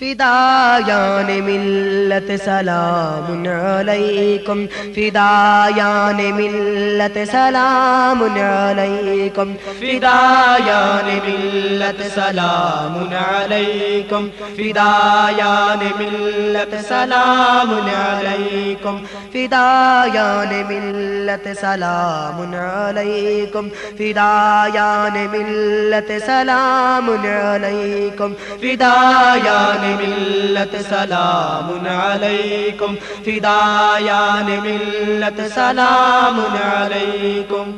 فدایان ملت سلام علیکم. فدایان ملت سلام علیکم. فدایان ملت سلام علیکم. فدایان ملت سلام علیکم. فدایان ملت سلام علیکم. فدایان ملت سلام علیکم. فدایان ملت سلام علیکم فدایان ملت سلام علیکم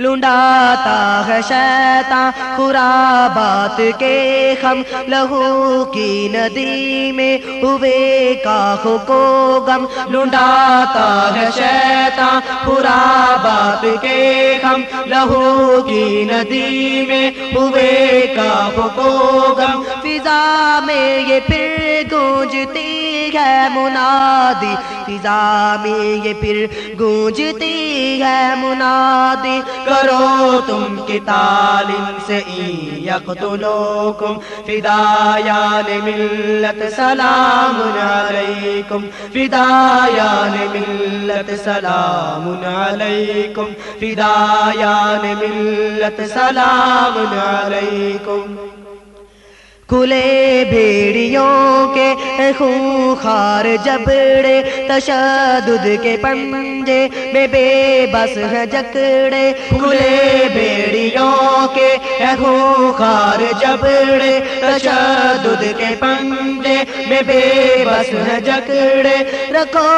لنڈاتا ہے شیطان خرابات کے ہم لہو کی ندی میں ہوئے کاخ کو غم لنڈاتا ہے شیطان خرابات کے ہم لہو کی ندی میں ہوئے کاخ کو غم فضا میں یہ پھر گونجتی ہے منادی فضا میں یہ پھر گونجتی ہے منادی کرو تم کی تعلیم سے یقتلوکم فدایان ملت سلام علیکم، فدایان ملت سلام علیکم، فدایان ملت سلام علیکم۔ کھلے بھیڑیوں کے خونخار جبڑے تشدد کے پنجے میں بے بس ہے جکڑے کھلے بھیڑیوں کے خونخار جبڑے تشدد کے پنجے میں بے بس ہے جکڑے رکھو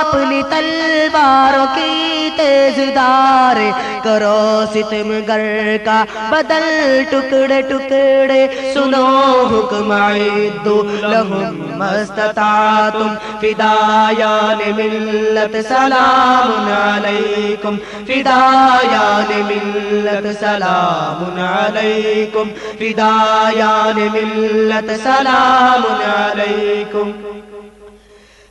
اپنی تلواروں کی تیز دار، کرو ستم گر کا بدل ٹکڑے ٹکڑے۔ سنو حكم عدوا لهم ما استطعتم ملت ملة سلام عليكم، فدايان ملة سلام عليكم، فدايان ملة سلام عليكم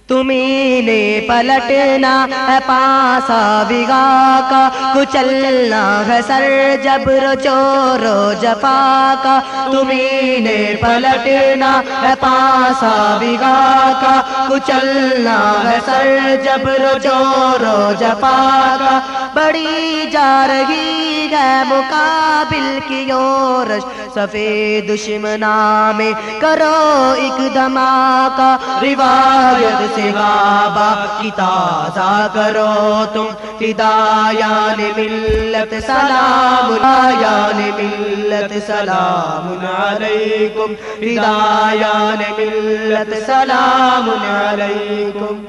تمہیں نے پلٹنا ہے پاسا بگا کا کچلنا ہے سر جبر چورو جفا کا تمہیں نے پلٹنا ہے پاسا بگا کا کچلنا ہے سر جبر چورو جفا کا بڑی جا رہی ہے مقابل کی یورش سفید دشمنا میں کرو ایک دھماکہ روایت سوا باپ کی تازہ کرو تم ہدایان ملت سلام ہدایان ملت سلام علیکم ہدایان ملت سلام علیکم۔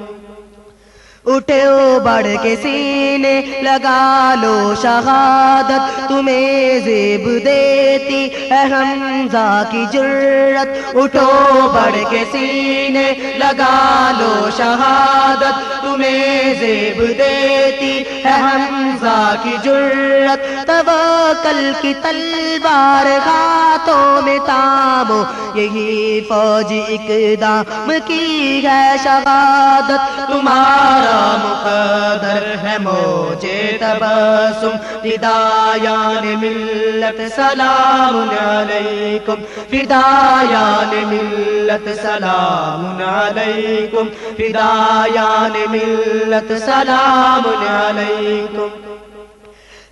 اٹھو بڑھ کے سینے، لگا لو شہادت، تمہیں زیب دیتی ہے حمزہ کی جرت اٹھو بڑھ کے سینے، لگا لو شہادت، تمہیں زیب دیتی ہے حمزہ کی جرت توکل کی تلوار ہاتھوں میں تامو یہی فوج اقدام کی ہے شہادت۔ تمہارا مقدر ہے موجے تبسم فدایان ملت سلام علیکم۔ فدایان ملت سلام علیکم۔ فدایان ملت سلام علیکم۔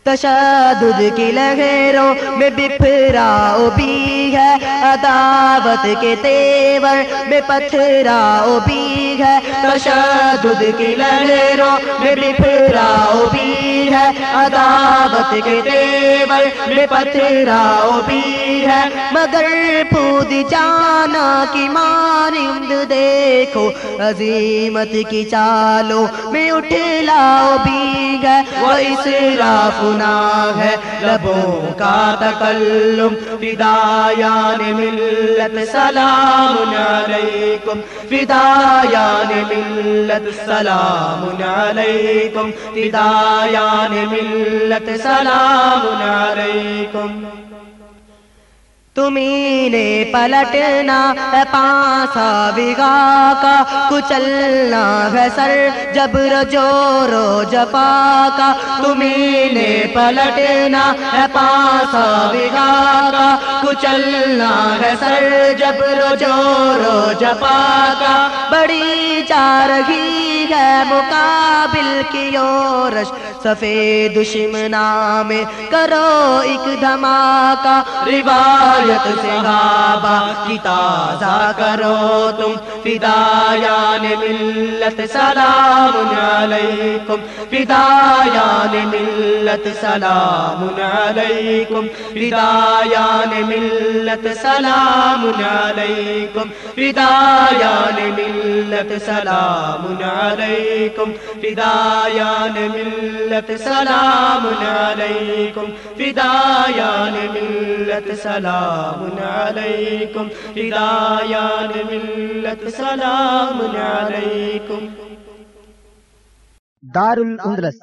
تشدد کی لہروں میں بپھراؤ بھی ہے، عداوت کے تیور میں پتھراؤ بھی ہے۔ تشدد کی لہروں میں بپھراؤ بھی ہے، عداوت کے تیور میں پتھراؤ بھی ہے۔ مگر پود جانا کی مانند دیکھو، عظیمت کی چالوں میں اٹھ لاؤ بھی ہے۔ وہ اسراف گناہ ہے، لبوں کا تکلم، فدایان ملت، سلام علیکم۔ فدایان ملت، سلام علیکم۔ فدایان ملت سلام علیکم۔ تمہیں نے پلٹنا ہے پانسا بگا کا، کچلنا ہے سر جبر جورو جپا کا۔ تمہیں نے پلٹنا ہے پانسا بگا کا، کچلنا ہے سر جب رو جو رو جپا کا۔ بڑی جا رہی ہے مقابل کی اورش سفید دشمنا میں کرو ایک دھماکہ، روایت سے غابہ کی تازہ کرو تم۔ فدایان ملت سلام علیکم۔ فدایان ملت سلام علیکم۔ فدایان ملت سلام علیکم۔ فدایان ملت سلام علیکم۔ فدایان ملت سلام علیکم فدایان ملت سلام علیکم فدایان ملت سلام علیکم۔ دار الاندلس